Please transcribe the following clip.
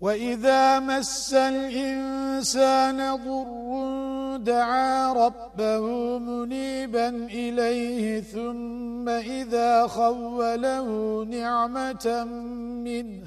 وَإِذَا مَسَّ الْإِنسَانَ ضُرٌّ دَعَا رَبَّهُ مُنِيبًا إِلَيْهِ ثُمَّ إِذَا خَوَّلَهُ نِعْمَةً مِّنْهُ